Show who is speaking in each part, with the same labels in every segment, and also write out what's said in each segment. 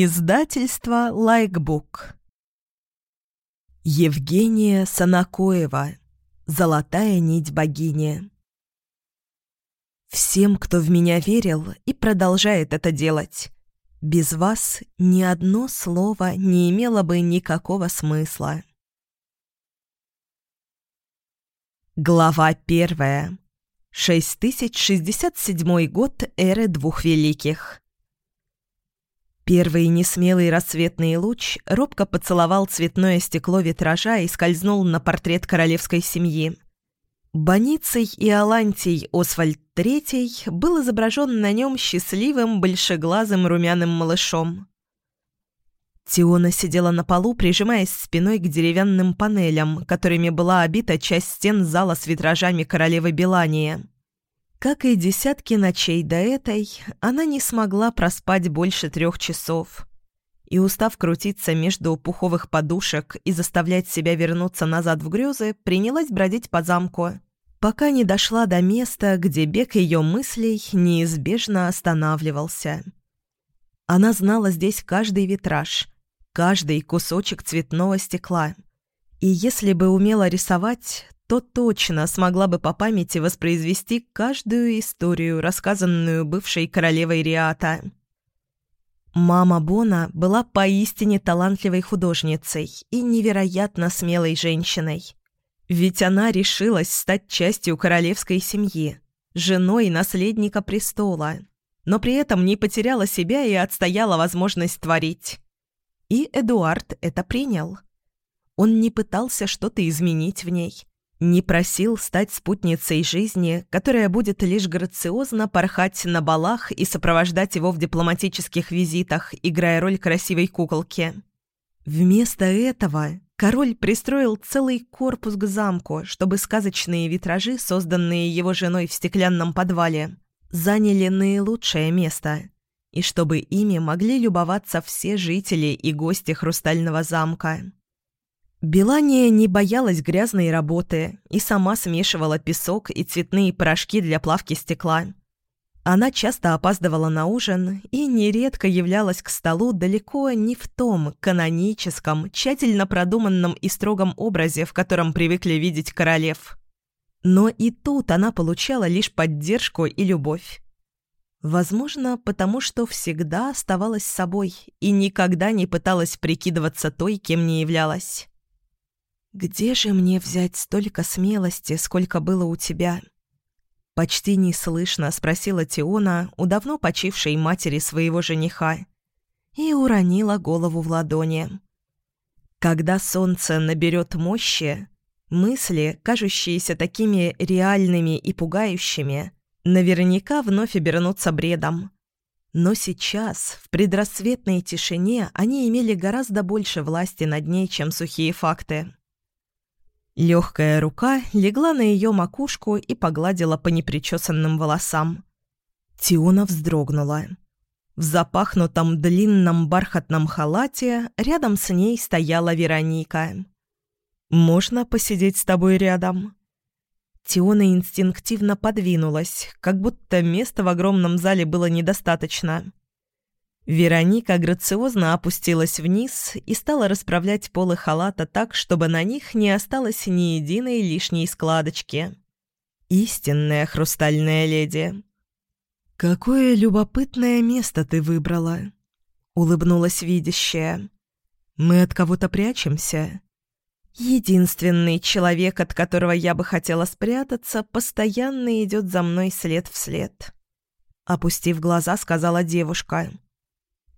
Speaker 1: Издательство «Лайкбук». Евгения Санакоева. Золотая нить богини. Всем, кто в меня верил и продолжает это делать. Без вас ни одно слово не имело бы никакого смысла. Глава первая. 6067 год эры двух великих. Первый несмелый рассветный луч робко поцеловал цветное стекло витража и скользнул на портрет королевской семьи. Боницей и Алантий Освальд III был изображен на нем счастливым, большеглазым румяным малышом. Тиона сидела на полу, прижимаясь спиной к деревянным панелям, которыми была обита часть стен зала с витражами королевы Белания. Как и десятки ночей до этой, она не смогла проспать больше трех часов. И, устав крутиться между пуховых подушек и заставлять себя вернуться назад в грезы, принялась бродить по замку, пока не дошла до места, где бег ее мыслей неизбежно останавливался. Она знала здесь каждый витраж, каждый кусочек цветного стекла. И если бы умела рисовать, то точно смогла бы по памяти воспроизвести каждую историю, рассказанную бывшей королевой Риата. Мама Бона была поистине талантливой художницей и невероятно смелой женщиной. Ведь она решилась стать частью королевской семьи, женой наследника престола, но при этом не потеряла себя и отстояла возможность творить. И Эдуард это принял. Он не пытался что-то изменить в ней, не просил стать спутницей жизни, которая будет лишь грациозно порхать на балах и сопровождать его в дипломатических визитах, играя роль красивой куколки. Вместо этого король пристроил целый корпус к замку, чтобы сказочные витражи, созданные его женой в стеклянном подвале, заняли наилучшее место, и чтобы ими могли любоваться все жители и гости Хрустального замка. Белания не боялась грязной работы и сама смешивала песок и цветные порошки для плавки стекла. Она часто опаздывала на ужин и нередко являлась к столу далеко не в том каноническом, тщательно продуманном и строгом образе, в котором привыкли видеть королев. Но и тут она получала лишь поддержку и любовь. Возможно, потому что всегда оставалась собой и никогда не пыталась прикидываться той, кем не являлась. «Где же мне взять столько смелости, сколько было у тебя?» Почти неслышно спросила Тиона у давно почившей матери своего жениха и уронила голову в ладони. Когда солнце наберет мощи, мысли, кажущиеся такими реальными и пугающими, наверняка вновь обернутся бредом. Но сейчас, в предрассветной тишине, они имели гораздо больше власти над ней, чем сухие факты. Легкая рука легла на ее макушку и погладила по непричесанным волосам. Тиона вздрогнула. В запахнутом длинном бархатном халате рядом с ней стояла Вероника. «Можно посидеть с тобой рядом?» Тиона инстинктивно подвинулась, как будто места в огромном зале было недостаточно. Вероника грациозно опустилась вниз и стала расправлять полы халата так, чтобы на них не осталось ни единой лишней складочки. Истинная хрустальная леди. «Какое любопытное место ты выбрала», — улыбнулась видящая. «Мы от кого-то прячемся?» «Единственный человек, от которого я бы хотела спрятаться, постоянно идет за мной след в след», — опустив глаза, сказала девушка. «Девушка».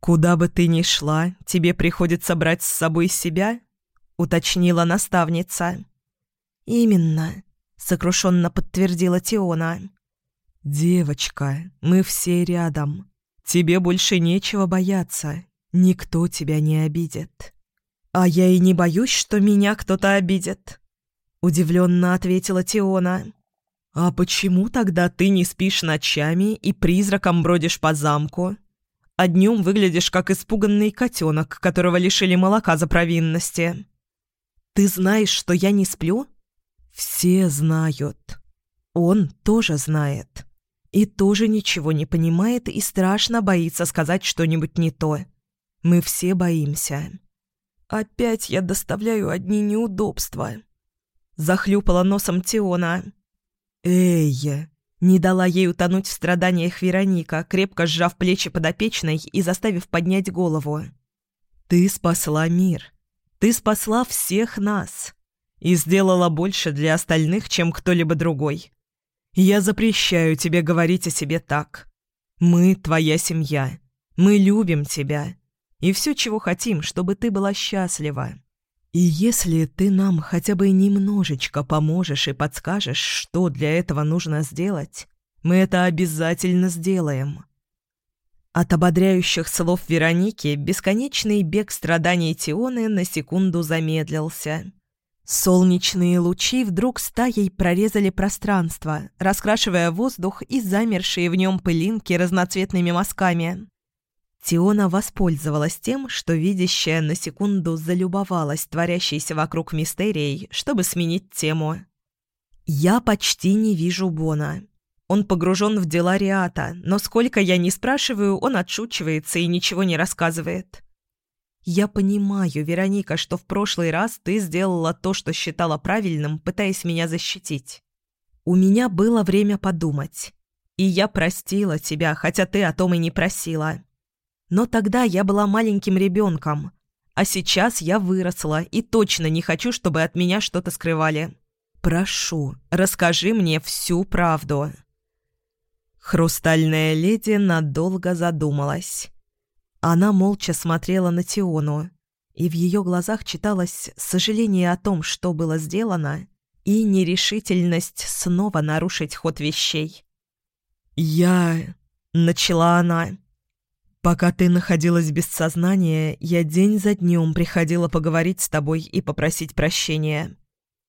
Speaker 1: «Куда бы ты ни шла, тебе приходится брать с собой себя?» — уточнила наставница. «Именно», — сокрушенно подтвердила Тиона. «Девочка, мы все рядом. Тебе больше нечего бояться. Никто тебя не обидит». «А я и не боюсь, что меня кто-то обидит», — удивленно ответила Тиона. «А почему тогда ты не спишь ночами и призраком бродишь по замку?» А днем выглядишь как испуганный котенок, которого лишили молока за провинности. Ты знаешь, что я не сплю? Все знают. Он тоже знает. И тоже ничего не понимает и страшно боится сказать что-нибудь не то. Мы все боимся. Опять я доставляю одни неудобства. Захлюпала носом Тиона. Эй, не дала ей утонуть в страданиях Вероника, крепко сжав плечи подопечной и заставив поднять голову. «Ты спасла мир. Ты спасла всех нас. И сделала больше для остальных, чем кто-либо другой. Я запрещаю тебе говорить о себе так. Мы твоя семья. Мы любим тебя. И все, чего хотим, чтобы ты была счастлива. И если ты нам хотя бы немножечко поможешь и подскажешь, что для этого нужно сделать, мы это обязательно сделаем». От ободряющих слов Вероники бесконечный бег страданий Тионы на секунду замедлился. Солнечные лучи вдруг стаей прорезали пространство, раскрашивая воздух и замершие в нем пылинки разноцветными мазками. Тиона воспользовалась тем, что видящая на секунду залюбовалась творящейся вокруг мистерией, чтобы сменить тему. «Я почти не вижу Бона. Он погружен в дела Риата, но сколько я не спрашиваю, он отшучивается и ничего не рассказывает. Я понимаю, Вероника, что в прошлый раз ты сделала то, что считала правильным, пытаясь меня защитить. У меня было время подумать. И я простила тебя, хотя ты о том и не просила. Но тогда я была маленьким ребенком, а сейчас я выросла и точно не хочу, чтобы от меня что-то скрывали. Прошу, расскажи мне всю правду». Хрустальная леди надолго задумалась. Она молча смотрела на Тиону, и в ее глазах читалось сожаление о том, что было сделано, и нерешительность снова нарушить ход вещей. «Я...» — начала она. Пока ты находилась без сознания, я день за днем приходила поговорить с тобой и попросить прощения.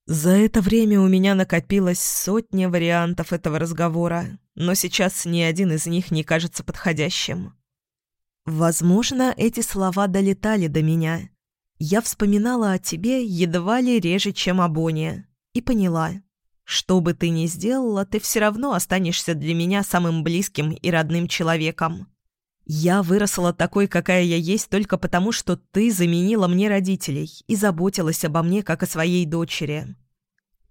Speaker 1: За это время у меня накопилось сотня вариантов этого разговора, но сейчас ни один из них не кажется подходящим. Возможно, эти слова долетали до меня. Я вспоминала о тебе едва ли реже, чем о Боне, и поняла. Что бы ты ни сделала, ты все равно останешься для меня самым близким и родным человеком. Я выросла такой, какая я есть, только потому, что ты заменила мне родителей и заботилась обо мне, как о своей дочери».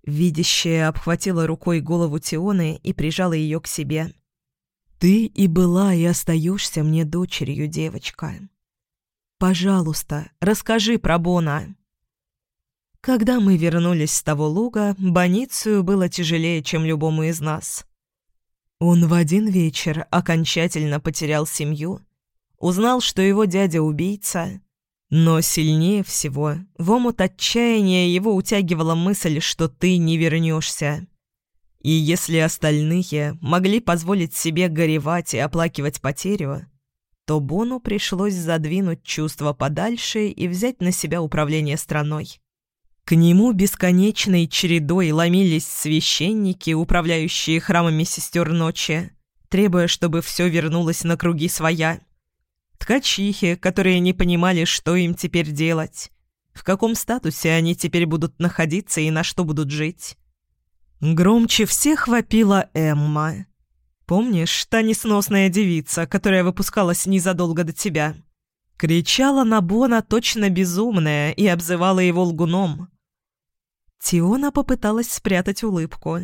Speaker 1: Видящая обхватила рукой голову Тионы и прижала ее к себе. «Ты и была, и остаешься мне дочерью, девочка. Пожалуйста, расскажи про Бона». Когда мы вернулись с того луга, Боницию было тяжелее, чем любому из нас. Он в один вечер окончательно потерял семью, узнал, что его дядя убийца, но сильнее всего в омут отчаяния его утягивала мысль, что ты не вернешься. И если остальные могли позволить себе горевать и оплакивать потерю, то Бону пришлось задвинуть чувства подальше и взять на себя управление страной. К нему бесконечной чередой ломились священники, управляющие храмами сестер ночи, требуя, чтобы все вернулось на круги своя. Ткачихи, которые не понимали, что им теперь делать, в каком статусе они теперь будут находиться и на что будут жить. Громче всех вопила Эмма. Помнишь, та несносная девица, которая выпускалась незадолго до тебя? Кричала на Бона точно безумная и обзывала его лгуном. Тиона попыталась спрятать улыбку.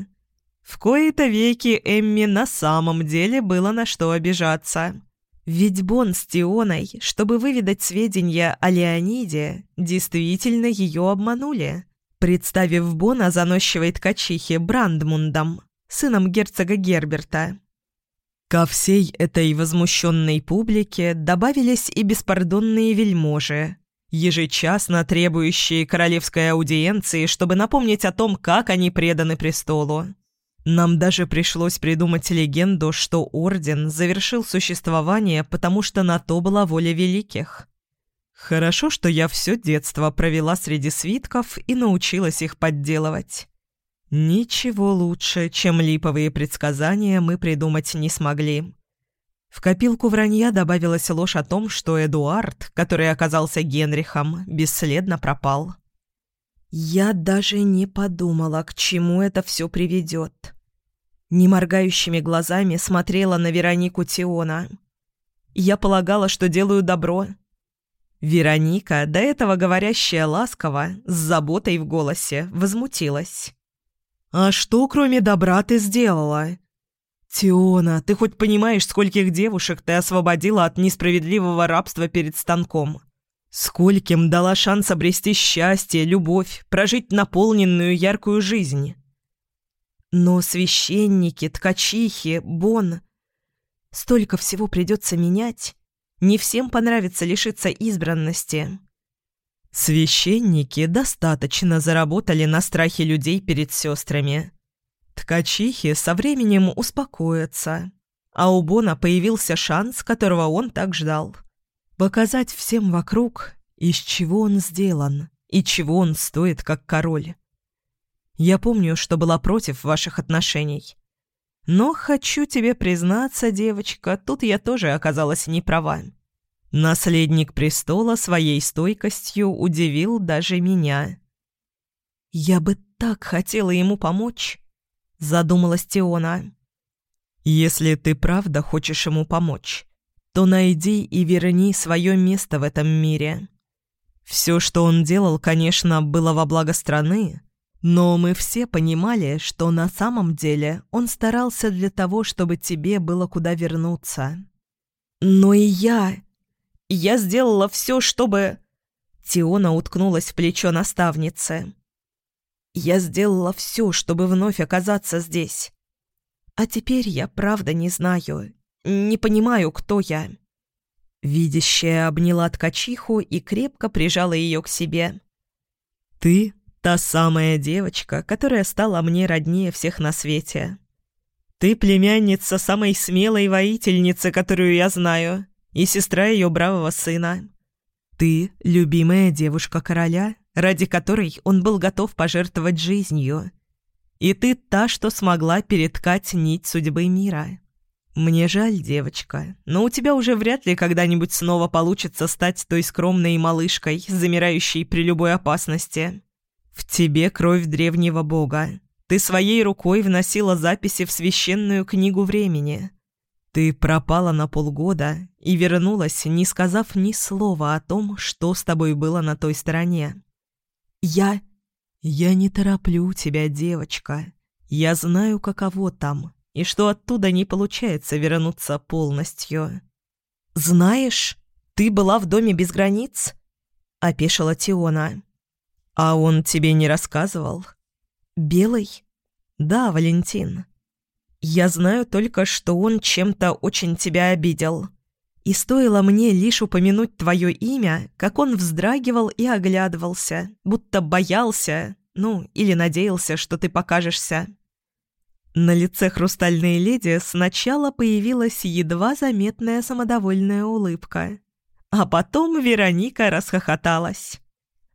Speaker 1: В кои-то веки Эмми на самом деле было на что обижаться. Ведь Бон с Тионой, чтобы выведать сведения о Леониде, действительно ее обманули, представив Бона заносчивой ткачихе Брандмундом, сыном герцога Герберта. Ко всей этой возмущенной публике добавились и беспардонные вельможи, ежечасно требующие королевской аудиенции, чтобы напомнить о том, как они преданы престолу. Нам даже пришлось придумать легенду, что Орден завершил существование, потому что на то была воля великих. Хорошо, что я все детство провела среди свитков и научилась их подделывать. Ничего лучше, чем липовые предсказания, мы придумать не смогли. В копилку вранья добавилась ложь о том, что Эдуард, который оказался Генрихом, бесследно пропал. Я даже не подумала, к чему это все приведет. Неморгающими глазами смотрела на Веронику Тиона. Я полагала, что делаю добро. Вероника, до этого говорящая ласково, с заботой в голосе, возмутилась. «А что, кроме добра, ты сделала?» «Тиона, ты хоть понимаешь, скольких девушек ты освободила от несправедливого рабства перед станком? Скольким дала шанс обрести счастье, любовь, прожить наполненную яркую жизнь?» «Но священники, ткачихи, Бон...» Столько всего придется менять. Не всем понравится лишиться избранности. Священники достаточно заработали на страхе людей перед сестрами. Ткачихи со временем успокоятся, а у Бона появился шанс, которого он так ждал. Показать всем вокруг, из чего он сделан и чего он стоит как король. Я помню, что была против ваших отношений. Но хочу тебе признаться, девочка, тут я тоже оказалась не права. Наследник престола своей стойкостью удивил даже меня. «Я бы так хотела ему помочь», — задумалась Теона. «Если ты правда хочешь ему помочь, то найди и верни свое место в этом мире. Все, что он делал, конечно, было во благо страны, но мы все понимали, что на самом деле он старался для того, чтобы тебе было куда вернуться. Но и я... Я сделала все, чтобы... Тиона уткнулась в плечо наставницы. Я сделала все, чтобы вновь оказаться здесь. А теперь я правда не знаю, не понимаю, кто я. Видящая обняла ткачиху и крепко прижала ее к себе. «Ты Та самая девочка, которая стала мне роднее всех на свете. Ты племянница самой смелой воительницы, которую я знаю, и сестра ее бравого сына. Ты — любимая девушка короля, ради которой он был готов пожертвовать жизнью. И ты та, что смогла переткать нить судьбы мира. Мне жаль, девочка, но у тебя уже вряд ли когда-нибудь снова получится стать той скромной малышкой, замирающей при любой опасности. «В тебе кровь древнего бога. Ты своей рукой вносила записи в священную книгу времени. Ты пропала на полгода и вернулась, не сказав ни слова о том, что с тобой было на той стороне. Я... Я не тороплю тебя, девочка. Я знаю, каково там, и что оттуда не получается вернуться полностью. Знаешь, ты была в доме без границ?» — опешила Тиона. «А он тебе не рассказывал?» «Белый?» «Да, Валентин. Я знаю только, что он чем-то очень тебя обидел. И стоило мне лишь упомянуть твое имя, как он вздрагивал и оглядывался, будто боялся, ну, или надеялся, что ты покажешься». На лице хрустальной леди сначала появилась едва заметная самодовольная улыбка. А потом Вероника расхохоталась.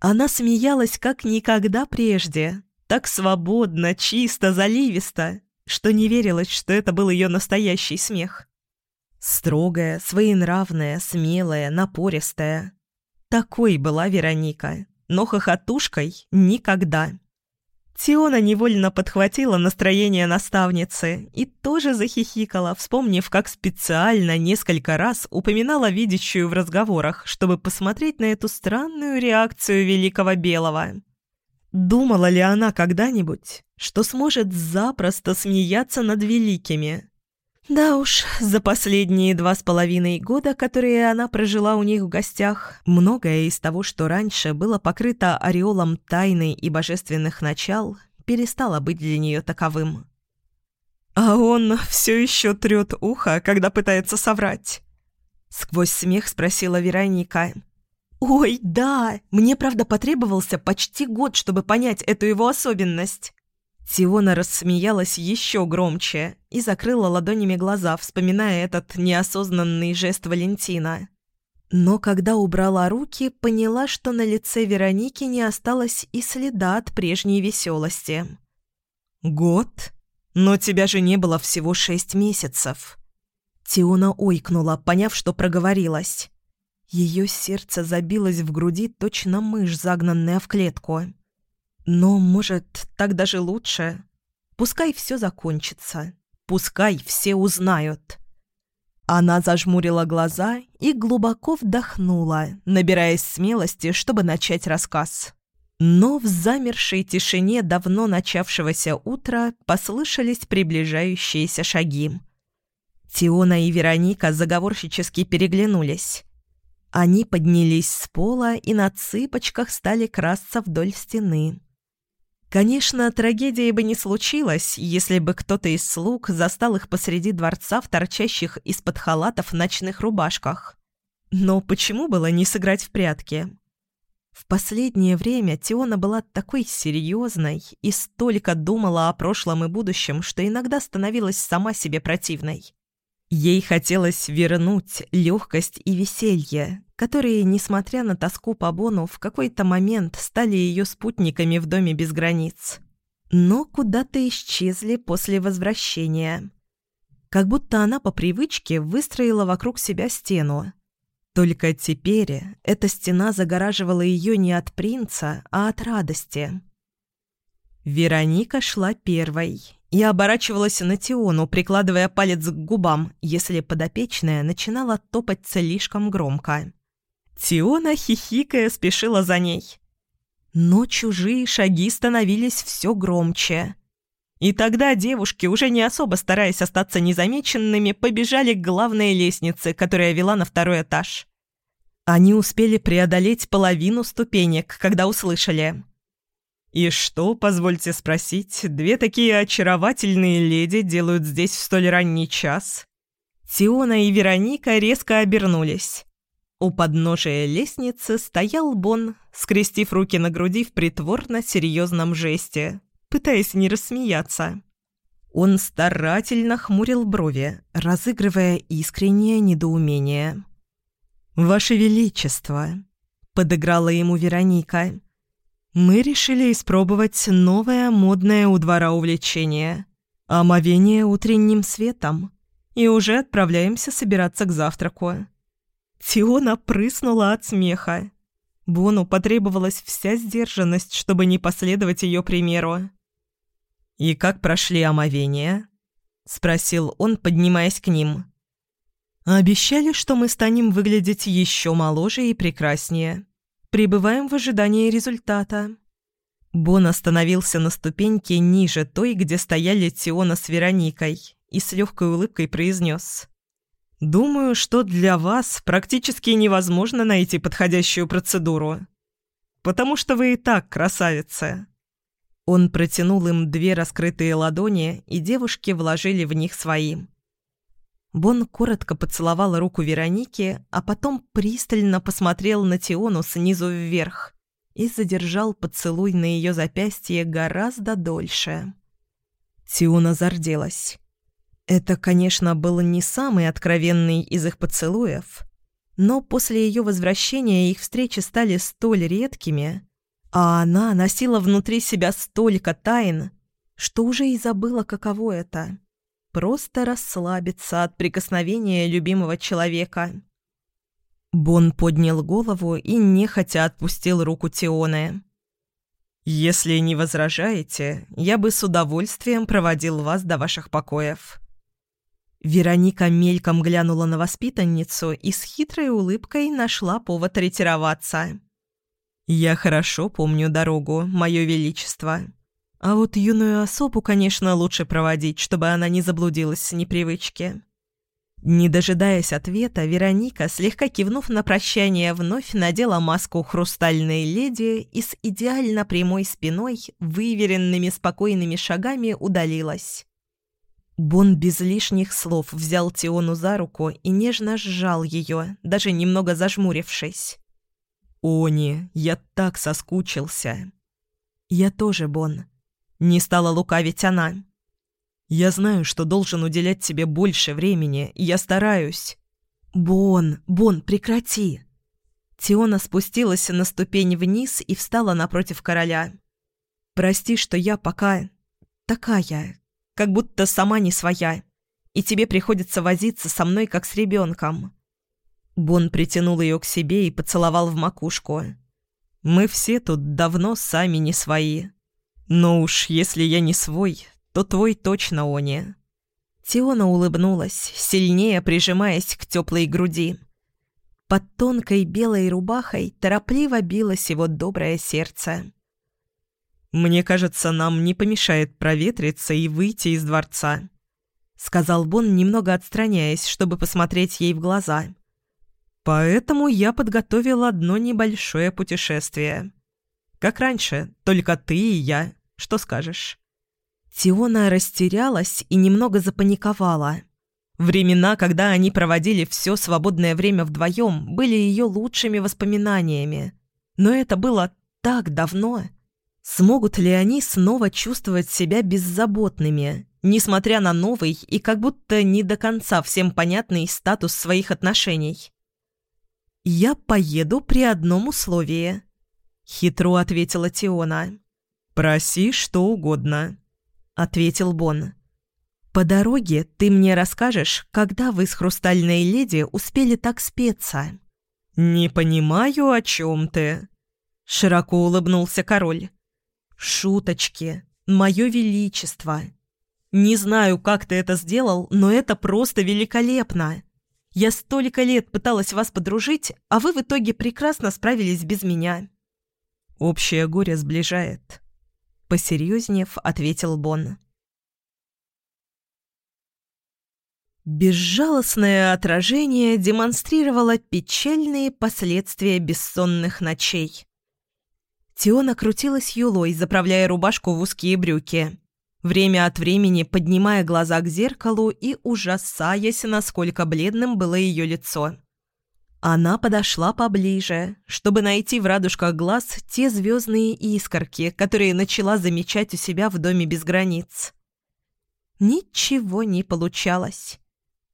Speaker 1: Она смеялась как никогда прежде, так свободно, чисто, заливисто, что не верилось, что это был ее настоящий смех. Строгая, своенравная, смелая, напористая. Такой была Вероника, но хохотушкой никогда. Тиона невольно подхватила настроение наставницы и тоже захихикала, вспомнив, как специально несколько раз упоминала видящую в разговорах, чтобы посмотреть на эту странную реакцию Великого Белого. Думала ли она когда-нибудь, что сможет запросто смеяться над великими? Да уж, за последние два с половиной года, которые она прожила у них в гостях, многое из того, что раньше было покрыто ореолом тайны и божественных начал, перестало быть для нее таковым. «А он все еще трет ухо, когда пытается соврать?» Сквозь смех спросила Вероника. «Ой, да! Мне, правда, потребовался почти год, чтобы понять эту его особенность». Тиона рассмеялась еще громче и закрыла ладонями глаза, вспоминая этот неосознанный жест Валентина. Но когда убрала руки, поняла, что на лице Вероники не осталось и следа от прежней веселости. «Год? Но тебя же не было всего шесть месяцев». Тиона ойкнула, поняв, что проговорилась. Ее сердце забилось в груди точно мышь, загнанная в клетку. Но, может, так даже лучше? Пускай все закончится. Пускай все узнают. Она зажмурила глаза и глубоко вдохнула, набираясь смелости, чтобы начать рассказ. Но в замершей тишине давно начавшегося утра послышались приближающиеся шаги. Тиона и Вероника заговорщически переглянулись. Они поднялись с пола и на цыпочках стали красться вдоль стены. Конечно, трагедии бы не случилось, если бы кто-то из слуг застал их посреди дворца в торчащих из-под халатов ночных рубашках. Но почему было не сыграть в прятки? В последнее время Тиона была такой серьезной и столько думала о прошлом и будущем, что иногда становилась сама себе противной. Ей хотелось вернуть легкость и веселье, которые, несмотря на тоску по Бону, в какой-то момент стали ее спутниками в доме без границ. Но куда-то исчезли после возвращения. Как будто она по привычке выстроила вокруг себя стену. Только теперь эта стена загораживала ее не от принца, а от радости. Вероника шла первой и оборачивалась на Тиону, прикладывая палец к губам, если подопечная начинала топать слишком громко. Тиона, хихикая, спешила за ней. Но чужие шаги становились все громче. И тогда девушки, уже не особо стараясь остаться незамеченными, побежали к главной лестнице, которая вела на второй этаж. Они успели преодолеть половину ступенек, когда услышали «И что, позвольте спросить, две такие очаровательные леди делают здесь в столь ранний час?» Тиона и Вероника резко обернулись. У подножия лестницы стоял Бон, скрестив руки на груди в притворно серьезном жесте, пытаясь не рассмеяться. Он старательно хмурил брови, разыгрывая искреннее недоумение. «Ваше Величество!» — подыграла ему Вероника — мы решили испробовать новое модное у двора увлечение – омовение утренним светом, и уже отправляемся собираться к завтраку. Тиона прыснула от смеха. Бону потребовалась вся сдержанность, чтобы не последовать ее примеру. «И как прошли омовения?» – спросил он, поднимаясь к ним. «Обещали, что мы станем выглядеть еще моложе и прекраснее. Прибываем в ожидании результата». Бон остановился на ступеньке ниже той, где стояли Тиона с Вероникой, и с легкой улыбкой произнес. «Думаю, что для вас практически невозможно найти подходящую процедуру. Потому что вы и так красавица». Он протянул им две раскрытые ладони, и девушки вложили в них свои. Бон коротко поцеловал руку Вероники, а потом пристально посмотрел на Тиону снизу вверх и задержал поцелуй на ее запястье гораздо дольше. Тиона зарделась. Это, конечно, был не самый откровенный из их поцелуев, но после ее возвращения их встречи стали столь редкими, а она носила внутри себя столько тайн, что уже и забыла, каково это — Просто расслабиться от прикосновения любимого человека. Бон поднял голову и нехотя отпустил руку Тионы. «Если не возражаете, я бы с удовольствием проводил вас до ваших покоев». Вероника мельком глянула на воспитанницу и с хитрой улыбкой нашла повод ретироваться. «Я хорошо помню дорогу, Мое Величество». А вот юную особу, конечно, лучше проводить, чтобы она не заблудилась с непривычки. Не дожидаясь ответа, Вероника, слегка кивнув на прощание, вновь надела маску хрустальной леди и с идеально прямой спиной, выверенными спокойными шагами удалилась. Бон без лишних слов взял Тиону за руку и нежно сжал ее, даже немного зажмурившись. «Они, я так соскучился!» «Я тоже, Бон», не стала лукавить она. «Я знаю, что должен уделять тебе больше времени, я стараюсь». «Бон, Бон, прекрати!» Тиона спустилась на ступень вниз и встала напротив короля. «Прости, что я пока... такая, как будто сама не своя, и тебе приходится возиться со мной, как с ребенком». Бон притянул ее к себе и поцеловал в макушку. «Мы все тут давно сами не свои. Но уж если я не свой, то твой точно, Они. Тиона улыбнулась, сильнее прижимаясь к теплой груди. Под тонкой белой рубахой торопливо билось его доброе сердце.
Speaker 2: «Мне кажется, нам не помешает проветриться и выйти из дворца», — сказал Бон, немного отстраняясь, чтобы посмотреть ей в глаза. «Поэтому я подготовил одно небольшое путешествие. Как раньше, только ты и я. Что скажешь?»
Speaker 1: Тиона растерялась и немного запаниковала. Времена, когда они проводили все свободное время вдвоем, были ее лучшими воспоминаниями. Но это было так давно. Смогут ли они снова чувствовать себя беззаботными, несмотря на новый и как будто не до конца всем понятный статус своих отношений? «Я поеду при одном условии», — хитро ответила Тиона.
Speaker 2: «Проси что угодно», — ответил Бон.
Speaker 1: «По дороге ты мне расскажешь, когда вы с Хрустальной Леди успели так спеться».
Speaker 2: «Не понимаю, о чем ты», — широко улыбнулся король.
Speaker 1: «Шуточки. Мое величество. Не знаю, как ты это сделал, но это просто великолепно. Я столько лет пыталась вас подружить, а вы в итоге прекрасно справились без меня».
Speaker 2: «Общее горе сближает»,
Speaker 1: посерьезнев, ответил Бон. Безжалостное отражение демонстрировало печальные последствия бессонных ночей. Теона крутилась юлой, заправляя рубашку в узкие брюки, время от времени поднимая глаза к зеркалу и ужасаясь, насколько бледным было ее лицо. Она подошла поближе, чтобы найти в радужках глаз те звездные искорки, которые начала замечать у себя в доме без границ. Ничего не получалось.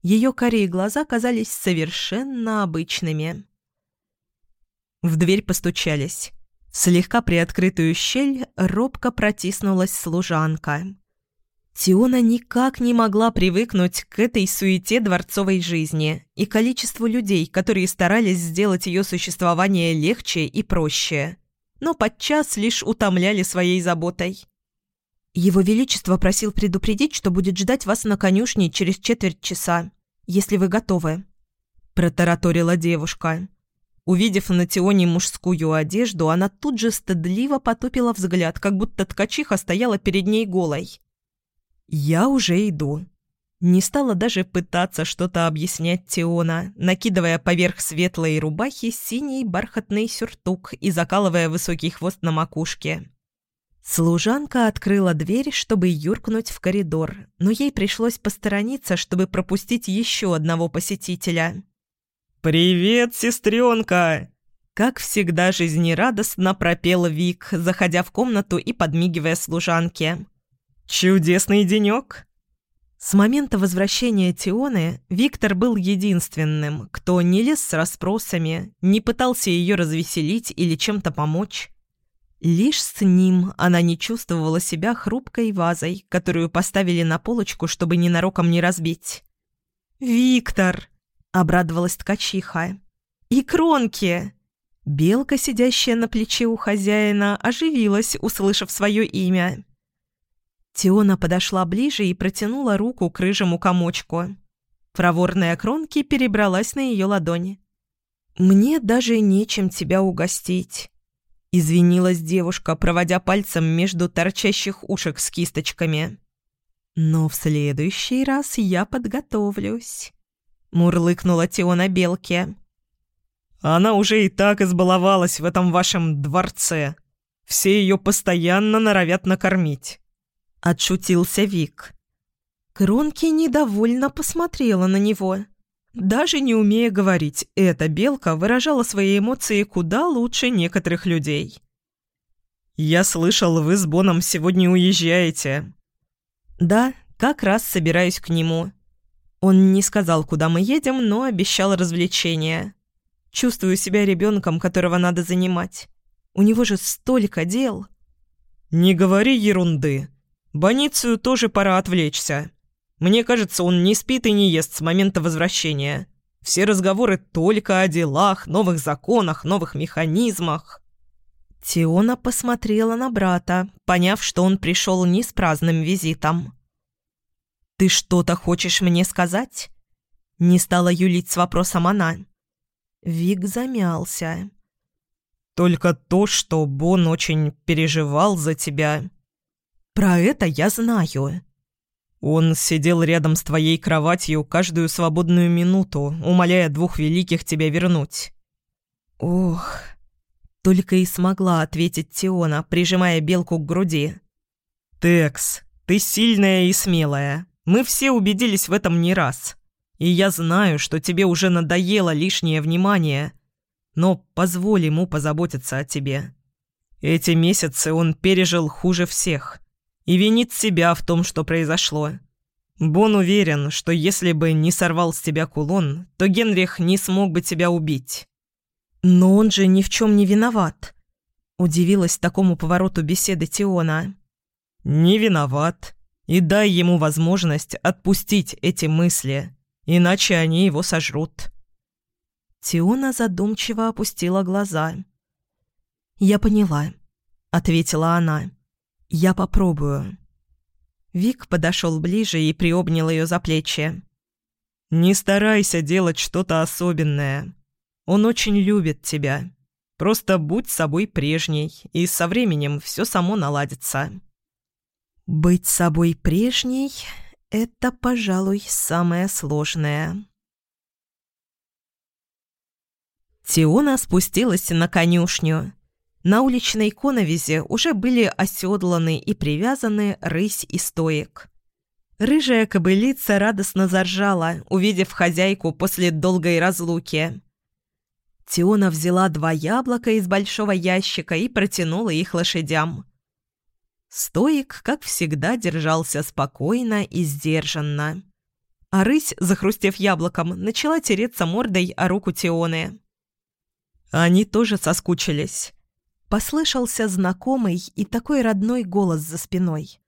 Speaker 1: Ее корей глаза казались совершенно обычными. В дверь постучались. Слегка приоткрытую щель робко протиснулась служанка. Тиона никак не могла привыкнуть к этой суете дворцовой жизни и количеству людей, которые старались сделать ее существование легче и проще, но подчас лишь утомляли своей заботой. «Его Величество просил предупредить, что будет ждать вас на конюшне через четверть часа, если вы готовы», – протараторила девушка. Увидев на Тионе мужскую одежду, она тут же стыдливо потупила взгляд, как будто ткачиха стояла перед ней голой. «Я уже иду». Не стала даже пытаться что-то объяснять Теона, накидывая поверх светлой рубахи синий бархатный сюртук и закалывая высокий хвост на макушке. Служанка открыла дверь, чтобы юркнуть в коридор, но ей пришлось посторониться, чтобы пропустить еще одного посетителя.
Speaker 2: «Привет, сестренка!»
Speaker 1: Как всегда жизнерадостно пропел Вик, заходя в комнату и подмигивая служанке.
Speaker 2: «Чудесный денек!»
Speaker 1: С момента возвращения Тионы Виктор был единственным, кто не лез с расспросами, не пытался ее развеселить или чем-то помочь. Лишь с ним она не чувствовала себя хрупкой вазой, которую поставили на полочку, чтобы ненароком не разбить. «Виктор!» — обрадовалась ткачиха. «И кронки!» Белка, сидящая на плече у хозяина, оживилась, услышав свое имя. Тиона подошла ближе и протянула руку к рыжему комочку. Проворная Кронки перебралась на ее ладони. «Мне даже нечем тебя угостить», — извинилась девушка, проводя пальцем между торчащих ушек с кисточками. «Но в следующий раз я подготовлюсь», — мурлыкнула Тиона Белке.
Speaker 2: «Она уже и так избаловалась в этом вашем дворце. Все ее постоянно норовят накормить».
Speaker 1: — отшутился Вик. Кронки недовольно посмотрела на него. Даже не умея говорить, эта белка выражала свои эмоции куда лучше некоторых людей.
Speaker 2: «Я слышал, вы с Боном сегодня уезжаете».
Speaker 1: «Да, как раз собираюсь к нему». Он не сказал, куда мы едем, но обещал развлечения. Чувствую себя ребенком, которого надо занимать. У него же столько дел.
Speaker 2: «Не говори ерунды», Боницию тоже пора отвлечься. Мне кажется, он не спит и не ест с момента возвращения. Все разговоры только о делах, новых законах, новых механизмах».
Speaker 1: Тиона посмотрела на брата, поняв, что он пришел не с праздным визитом. «Ты что-то хочешь мне сказать?» Не стала юлить с вопросом она. Вик замялся.
Speaker 2: «Только то, что Бон очень переживал за тебя».
Speaker 1: «Про это я знаю».
Speaker 2: Он сидел рядом с твоей кроватью каждую свободную минуту, умоляя двух великих тебя вернуть.
Speaker 1: Ох, только и смогла ответить Тиона, прижимая белку к груди.
Speaker 2: «Текс, ты сильная и смелая. Мы все убедились в этом не раз. И я знаю, что тебе уже надоело лишнее внимание. Но позволь ему позаботиться о тебе. Эти месяцы он пережил хуже всех» и винит себя в том, что произошло. Бон уверен, что если бы не сорвал с тебя кулон, то Генрих не смог бы тебя убить.
Speaker 1: «Но он же ни в чем не виноват», — удивилась такому повороту беседы Тиона.
Speaker 2: «Не виноват. И дай ему возможность отпустить эти мысли, иначе они его сожрут».
Speaker 1: Тиона задумчиво опустила глаза. «Я поняла», — ответила она. «Я попробую». Вик подошел ближе и приобнял ее за плечи.
Speaker 2: «Не старайся делать что-то особенное. Он очень любит тебя. Просто будь собой прежней, и со временем все само наладится».
Speaker 1: «Быть собой прежней — это, пожалуй, самое сложное». Тиона спустилась на конюшню. На уличной коновизе уже были оседланы и привязаны рысь и стоек. Рыжая кобылица радостно заржала, увидев хозяйку после долгой разлуки. Тиона взяла два яблока из большого ящика и протянула их лошадям. Стоик, как всегда, держался спокойно и сдержанно. А рысь, захрустев яблоком, начала тереться мордой о руку Тионы. Они тоже соскучились. Послышался знакомый и такой родной голос за спиной.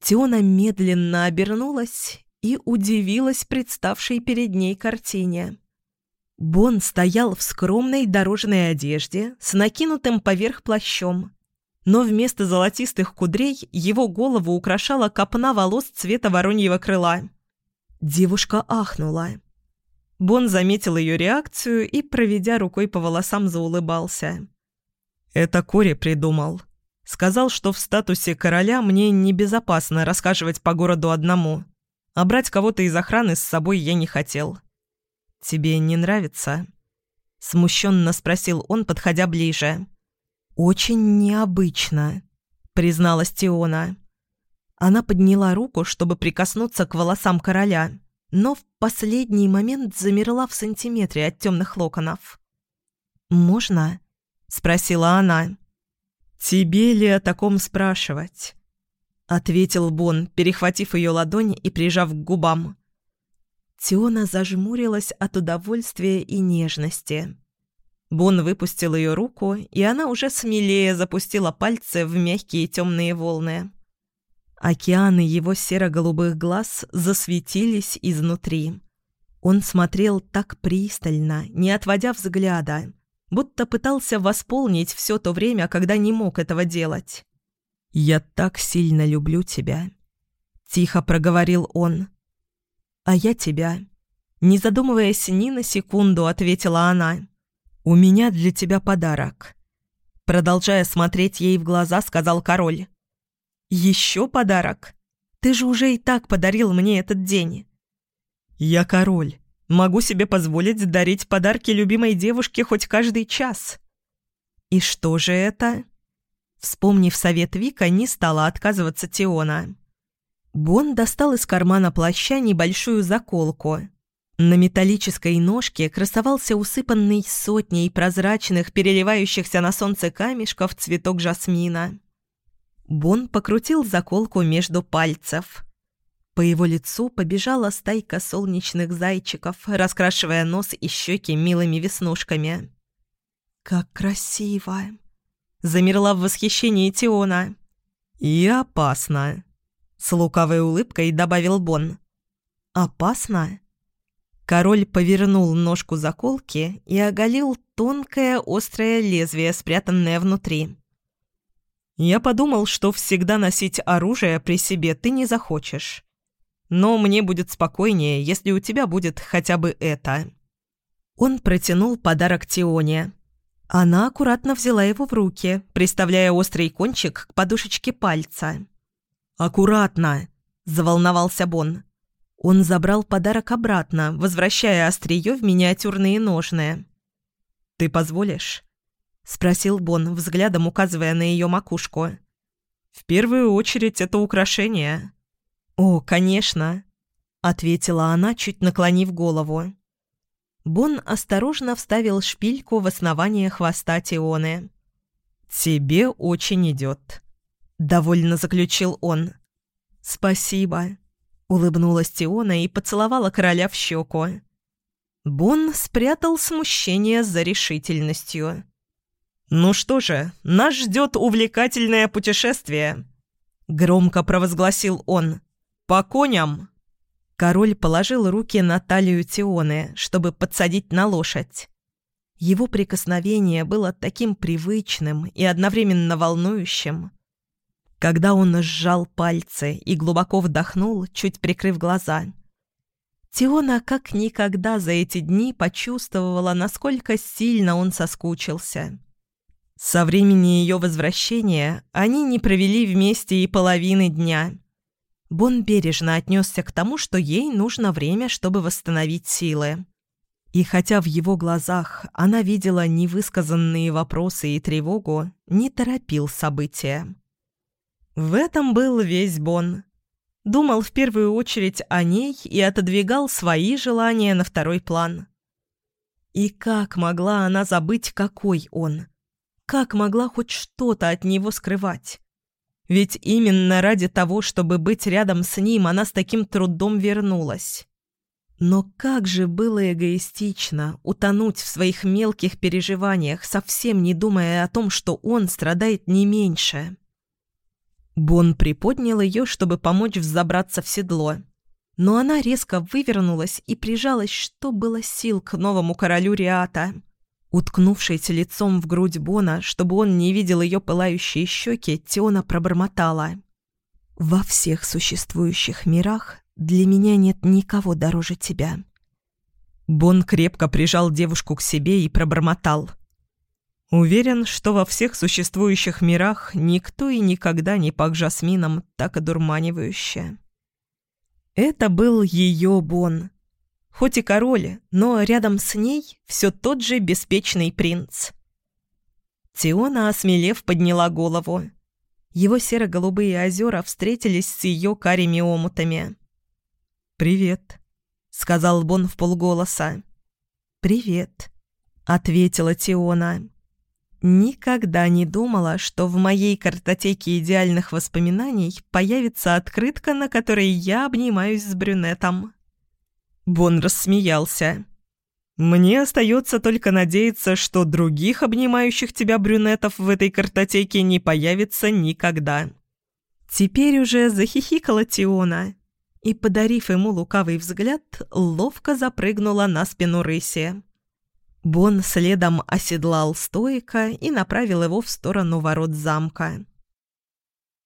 Speaker 1: Тиона медленно обернулась и удивилась представшей перед ней картине. Бон стоял в скромной дорожной одежде с накинутым поверх плащом, но вместо золотистых кудрей его голову украшала копна волос цвета вороньего крыла. Девушка ахнула. Бон заметил ее реакцию и, проведя рукой по волосам, заулыбался.
Speaker 2: Это Кори придумал. Сказал, что в статусе короля мне небезопасно рассказывать по городу одному, а брать кого-то из охраны с собой я не хотел. «Тебе не нравится?» Смущенно спросил он, подходя ближе.
Speaker 1: «Очень необычно», — призналась Тиона. Она подняла руку, чтобы прикоснуться к волосам короля, но в последний момент замерла в сантиметре от темных локонов. «Можно?» — спросила она.
Speaker 2: «Тебе ли о таком спрашивать?» — ответил Бон, перехватив ее ладонь и прижав к губам.
Speaker 1: Тиона зажмурилась от удовольствия и нежности.
Speaker 2: Бон выпустил ее руку, и она уже смелее запустила пальцы в мягкие темные волны.
Speaker 1: Океаны его серо-голубых глаз засветились изнутри. Он смотрел так пристально, не отводя взгляда, будто пытался восполнить все то время, когда не мог этого делать. «Я так сильно люблю тебя», — тихо проговорил он. «А я тебя». Не задумываясь ни на секунду, ответила она. «У меня для тебя подарок». Продолжая смотреть ей в глаза, сказал король. «Еще подарок? Ты же уже и так подарил мне этот день».
Speaker 2: «Я король. Могу себе позволить дарить подарки любимой девушке хоть каждый час.
Speaker 1: И что же это? Вспомнив совет Вика, не стала отказываться Тиона. Бон достал из кармана плаща небольшую заколку. На металлической ножке красовался усыпанный сотней прозрачных, переливающихся на солнце камешков цветок жасмина. Бон покрутил заколку между пальцев – по его лицу побежала стайка солнечных зайчиков, раскрашивая нос и щеки милыми веснушками. «Как красиво!» Замерла в восхищении Тиона.
Speaker 2: «И опасно!» С лукавой улыбкой добавил Бон.
Speaker 1: «Опасно?» Король повернул ножку заколки и оголил тонкое острое лезвие, спрятанное внутри.
Speaker 2: «Я подумал, что всегда носить оружие при себе ты не захочешь. но мне будет спокойнее, если у тебя будет хотя бы это».
Speaker 1: Он протянул подарок Тионе. Она аккуратно взяла его в руки, приставляя острый кончик к подушечке пальца.
Speaker 2: «Аккуратно!» – заволновался Бон.
Speaker 1: Он забрал подарок обратно, возвращая острие в миниатюрные ножны.
Speaker 2: «Ты позволишь?»
Speaker 1: – спросил Бон, взглядом указывая на ее макушку.
Speaker 2: «В первую очередь это украшение».
Speaker 1: «О, конечно», – ответила она, чуть наклонив голову. Бон осторожно вставил шпильку в основание хвоста Тионы.
Speaker 2: «Тебе очень идет», —
Speaker 1: довольно заключил он. «Спасибо», — улыбнулась Тиона и поцеловала короля в щеку. Бон спрятал смущение за решительностью.
Speaker 2: «Ну что же, нас ждет увлекательное путешествие», — громко провозгласил он. «По коням!»
Speaker 1: Король положил руки на талию Тионы, чтобы подсадить на лошадь. Его прикосновение было таким привычным и одновременно волнующим. Когда он сжал пальцы и глубоко вдохнул, чуть прикрыв глаза — Тиона как никогда за эти дни почувствовала, насколько сильно он соскучился. Со времени ее возвращения они не провели вместе и половины дня. Бон бережно отнесся к тому, что ей нужно время, чтобы восстановить силы. И хотя в его глазах она видела невысказанные вопросы и тревогу, не торопил события. В этом был весь Бон. Думал в первую очередь о ней и отодвигал свои желания на второй план. И как могла она забыть, какой он? Как могла хоть что-то от него скрывать? Ведь именно ради того, чтобы быть рядом с ним, она с таким трудом вернулась. Но как же было эгоистично утонуть в своих мелких переживаниях, совсем не думая о том, что он страдает не меньше. Бон приподнял ее, чтобы помочь взобраться в седло. Но она резко вывернулась и прижалась, что было сил к новому королю Риата. Уткнувшись лицом в грудь Бона, чтобы он не видел ее пылающие щеки, Теона пробормотала. «Во всех существующих мирах для меня нет никого дороже тебя».
Speaker 2: Бон крепко прижал девушку к себе и пробормотал – Уверен, что во всех существующих мирах никто и никогда не пах жасмином так одурманивающе.
Speaker 1: Это был ее Бон. Хоть и король, но рядом с ней все тот же беспечный принц. Тиона, осмелев, подняла голову. Его серо-голубые озера встретились с ее карими омутами.
Speaker 2: «Привет», — сказал Бон в полголоса.
Speaker 1: «Привет», — ответила Тиона. Никогда не думала, что в моей картотеке идеальных воспоминаний появится открытка, на которой я обнимаюсь с брюнетом.
Speaker 2: Бон рассмеялся. «Мне остается только надеяться, что других обнимающих тебя брюнетов в этой картотеке не появится никогда».
Speaker 1: Теперь уже захихикала Тиона и, подарив ему лукавый взгляд, ловко запрыгнула на спину рыси. Бон следом оседлал стойка и направил его в сторону ворот замка.